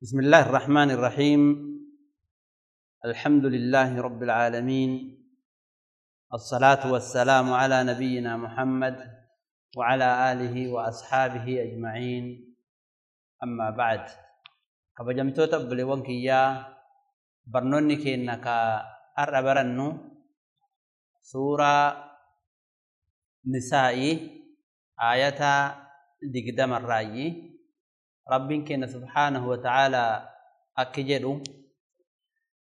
بسم الله الرحمن الرحيم الحمد لله رب العالمين الصلاة والسلام على نبينا محمد وعلى آله وأصحابه أجمعين أما بعد كبجمتو تبلي وانكيا برنوني كينك أربرنو سورة نسائي آية دقدم الرأي ربك سبحانه وتعالى أكجد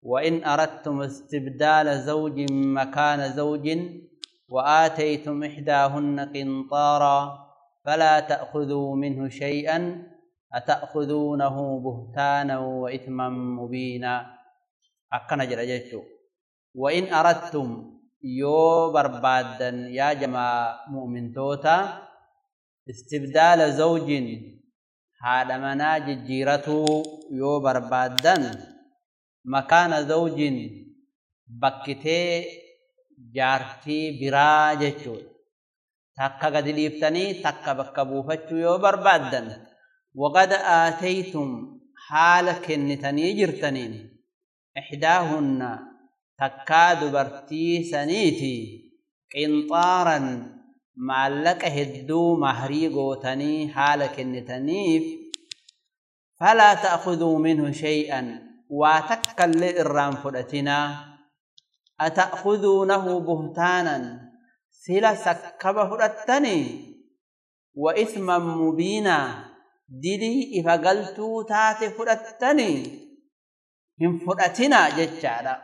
وإن أردتم استبدال زوج مكان زوج وآتيتم إحداهن قنطارا فلا تأخذوا منه شيئا أتأخذونه بهتانا وإثما مبينا. أكنا جرجتو وإن أردتم يو بربادا يا جماعة مؤمن توتا استبدال زوج haadha manaa jijjiiratuu yoo barbaaddan makaana zawjin bakkitee jaartii biraa jechuudha. Takka gadi dhiiftanii takka bakka buufachuu yoo barbaaddan waqad aataytum haala kennitanii jirtaniin ixdaahunna takkaa dubartii saniiti qinxaaran مالك هدو مهريغو تني حالك نتنيف فلا تأخذوا منه شيئا واتكل لإرام فلتنا أتأخذونه بهتانا سلا سكبه لتني وإثما مبينا دلي إفقلتو تاتي فلتني من فلتنا جتشارا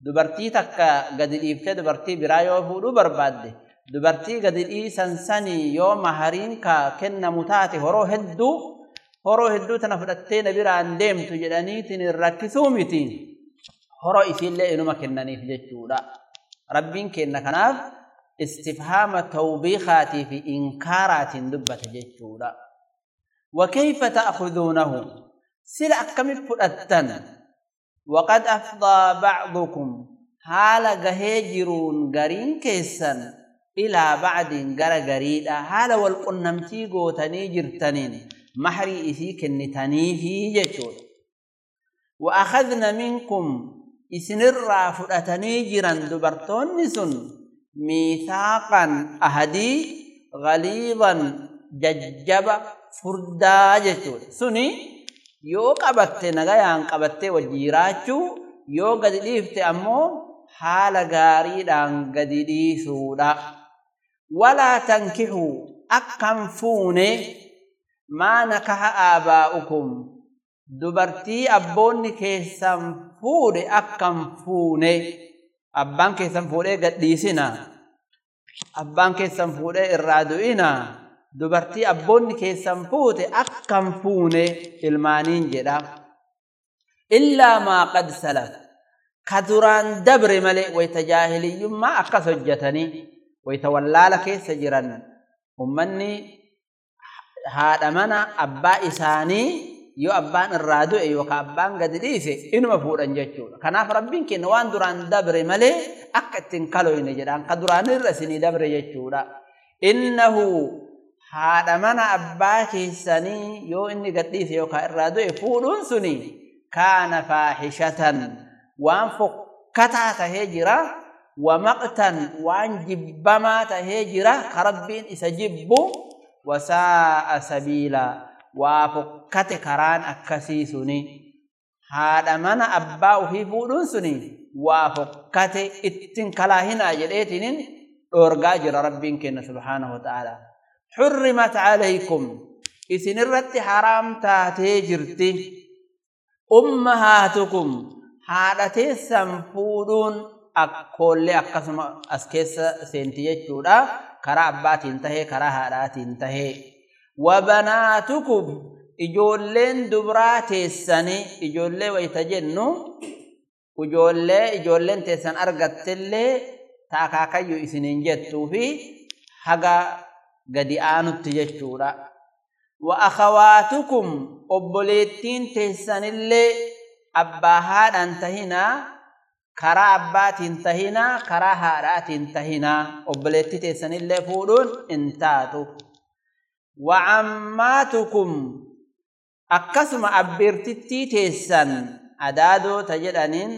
دبرتي تكا قد الإفتاد برتي برايوه دبر باده دبرتي دوبرتی گدئی سنسنی یو مہرین کا کنا متات ہرو ہدو ہرو ہدو تنا فدتین بیر اندم تو جدانی تن رکسومتی ہرو ایفی لے انما کننی فجچودا ربین کنا کنا استفهام توبیخات فی انکارات دبت جچودا وکیف تاخذونه سلا کم فدتن وقد افضى بعضكم حال گہ جرون گرین ilaa bacdiin gara gariidha haala wal qunnamtii gootanii jirtaniin mahrii isii kennitaniifi jechuudha wa akhadna minkum isinirraa fudhatanii jiran dubartoonni sun miithaaqan ahadii galiiban jajjaba furdaa jechuudha suni yoo qabatte nagayaan qabattee wajji yoo gadi dhiifte ammoo haala gaariidhaan gadi dhiisuudha Aabaa'ukum dubartii abboonni keessan fuudhe akkan fuune abbaan keessan fuudhee gadhiisina abbaan keessan fuudhee irraa du'ina dubartii abboonni keessan fuute akkan fuune ilmaaniin jedha illaa maa qad salaf ka duraan dabre malee wayta jaahiliyyummaa akkas hojjetanii wayta wallaala keessa jiran ummanni haadha mana abbaa isaanii yoo abbaan irraa du'e yookaan abbaan gadi dhiise inuma fuudhan jechuudha. Kanaaf rabbiin kenna waan duraan dabre malee akka ittiin kaloyne jedhaan ka duraan irra isinii dabre jechuudha. Innahu haadha mana abbaa keessanii yoo inni gadhiise yookaan irraa du'e fuudhuun suni kaana faahishatan waan fokkataa tahee jira ومقتا وأن بما تهجر كرب اسجب وساء سبيلا. وفكت كران أكسي سني. هذا من أبا وفي فودن سني. وفكت إتن كلا هنا جليتن اورغا جرى ربك سبحانه وتعالى. حرمت عليكم. اسن الرت حرام تهجرتي أمهاتكم. هذا تسم فودن سنفودون أقول أقسم أسكيس سنتي جودا كرا أبات انتهي كرا هارات انتهي وبناتكم إجولين دبرات السني إجولي ويتجنو إجولي إجولين تسن أرغت اللي تاكاكيو إسنين جتو في حقا gadi aanutti jechuudha. Wa akhawaatukum obboleettiin teessanillee abbaa haadhaan tahinaa karaa abbaatiin tahinaa karaa haadhaatiin tahinaa obboleettii teessanillee fuudhuun hin taatu. Wa cammaatukum akkasuma abbeertittii teessan adaadoota jedhaniin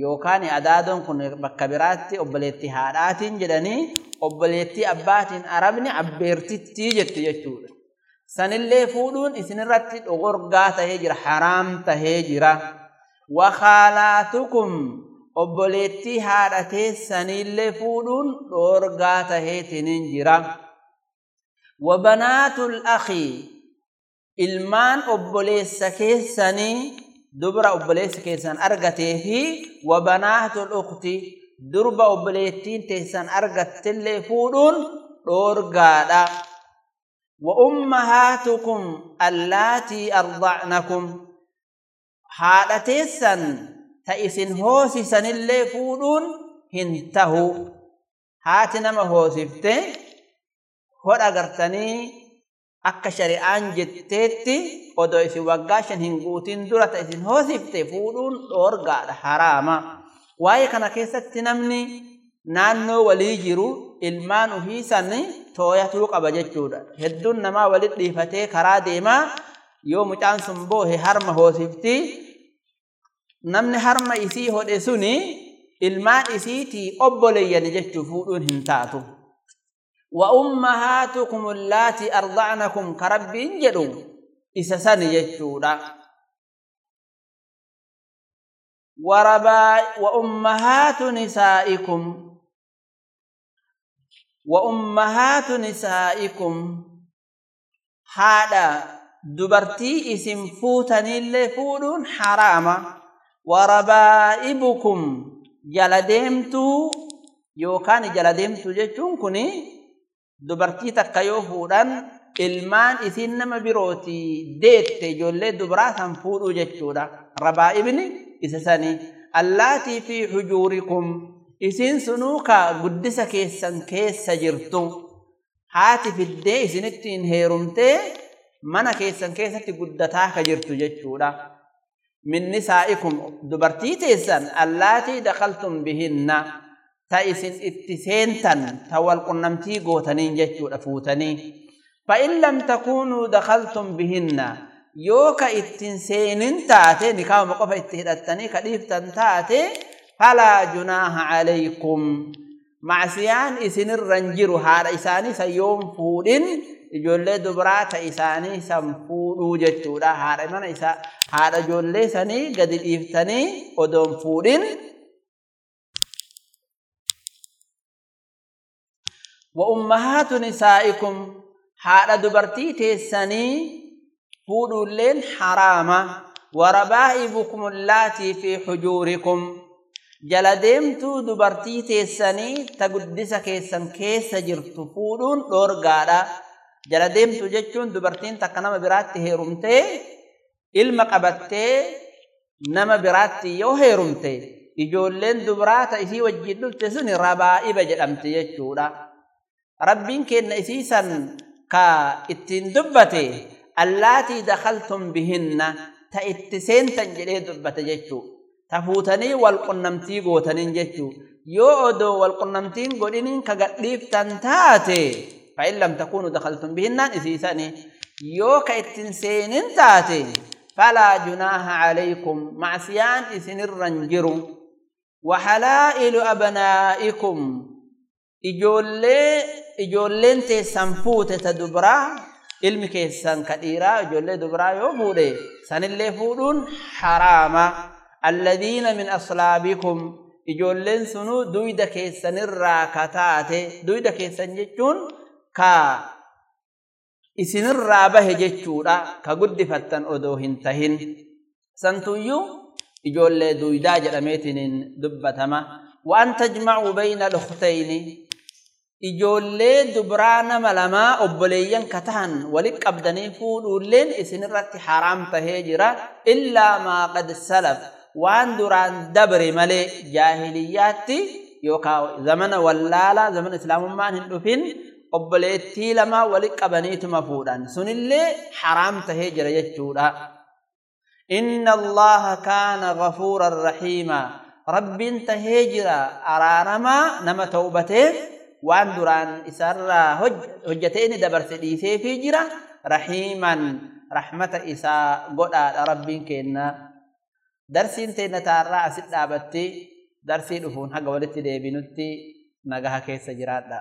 yookaan adaadoon kun bakka biraatti obboleettii haadhaatiin jedhanii obboleettii abbaatiin arabni abbeertittii jetti jechuudha. Sanillee fuudhuun isinirratti dhogorgaa tahee jira haraam tahee jira. Wakaalaatukum obboleettii haadha teessanillee fuudhuun dhorgaa taheetiniin jira. Wabanaatul akhii ilmaan obboleessa keessanii dubra obboleessa keessan argatee fi wabanaatul ukhti durba obboleettiin teessan argattillee fuudhuun dhoorgaadha. وأمهاتكم اللاتي أرضعنكم haadha teessan ta isin hoosisan illee fuudhuun hin tahu haati nama hoosifte hodha gartanii akka shari'aan jetteetti odoo isin waggaa shan hin guutin dura ta isin hoosifte fuudhuun dhoorgaadha haraama waa'ee kana keessatti namni naannoo walii jiru ilmaan ufiisan tooyatuu qaba jechuudha hedduun namaa walit dhiifatee karaa deemaa yoo mucaan sun boohe harma hoosifti namni harma isii hodhe suni ilmaan isiitii obboleeyyan jechuu fuudhuun hin taatu. وأمهاتكم اللاتي أرضعنكم كرب جدو إسسان يجودا وربا وأمهات نسائكم وأمهات نسائكم هذا دبرتي اسم فوتني warabaa'ibukum jala deemtuu yookaan jala deemtuu jechuun kun dubartii takka yoo fuudhan ilmaan isiin nama birooti deette ijoollee dubiraa san fuudhuu jechuudha rabaa'ibni isa sani allaatii fi hujuurikum isiin sunuu ka guddisa keessan keessa jirtu haati fiddee isinittiin heerumtee mana keessan keessatti guddataa ka jirtu jechuudha. من نسائكم. دبرتي تيسان اللاتي دخلتم بهن. تايسن اتسينتن. تول قنمتي غوتنين جيتو رفوتني فإن لم تكونوا دخلتم بهن. يوكا اتسينن تاتي. نكاو مقفة اتهدتني. كليفتن تاتي. فلا جناح عليكم. معسيان إسن الرنجر. هار إساني سيوم فود اجول دبرات إساني سنفود fuudhuu jechuudha haadha mana isaa haadha ijoollee sanii gadi dhiiftanii odoon fuudhin وأمهات نسائكم haadha dubartii teessanii fuudhuulleen haraama warabaa'ibukum allaatii fi xujuurikum jala deemtuu dubartii teessanii ta guddisa keessan keessa jirtu fuudhuun dhoorgaadha jala deemtu jechuun dubartiin takka nama biraatti heerumtee ilma qabattee nama biraatti yoo heerumte ijoolleen dubaraa ta isii wajjin dhufte sun rabaa'iba jedhamti jechuudha rabbiin kenna isiisan ka ittiin dubbate allaatii dakaltum bihinna ta itti seentan jedhee dubbate jechuu ta fuutanii wal qunnamtii gootaniin jechuu yoo odoo wal qunnamtiin godhiniin ka gadhiiftan taate فإن لم تكونوا دخلتم بهن إثيثاني يوك التنسين انتاتي فلا جناها عليكم معسيان إثن الرنجر وحلائل أبنائكم إجولين تسنفوت تدبرا علمك السن كثيرا إجولين دبرا يوفوري سن اللي فورون حراما. الذين من أصلابكم إجولين سنو دويدك السن الراكتات دويدك السن ka isinirraa bahe jechuudha. Ka guddifattan odoo hin tahin. Santuyyuu ijoollee duuydaa jedhameetiniin dubbatama. Waan tajmacuu bayna alukhtayni ijoollee dubraa nama lamaa obboleeyyan ka tahan walit qabdanii fuudhuulleen isinirratti haraam tahee jira illaa maa qad salaf. Waan duraan dabre malee jaahiliyyaatti yookaa zamana wallaalaa zamana islaamummaan hin dhufin obboleettii lamaa walit qabaniituma fuudhan sunillee haraam tahee jira jechuudha. Inna Allaha kaana ghafuuran rahiima rabbiin tahee jira araaramaa nama tawbateef waan duraan isarraa hojjatee inni dabarse dhiiseefii jira rahiiman rahmata isaa godhaadha rabbiin kenna darsiin teenna taarraa asit dhaabatti darsii dhufuun haga walitti deebinutti nagaha keessa jiraadha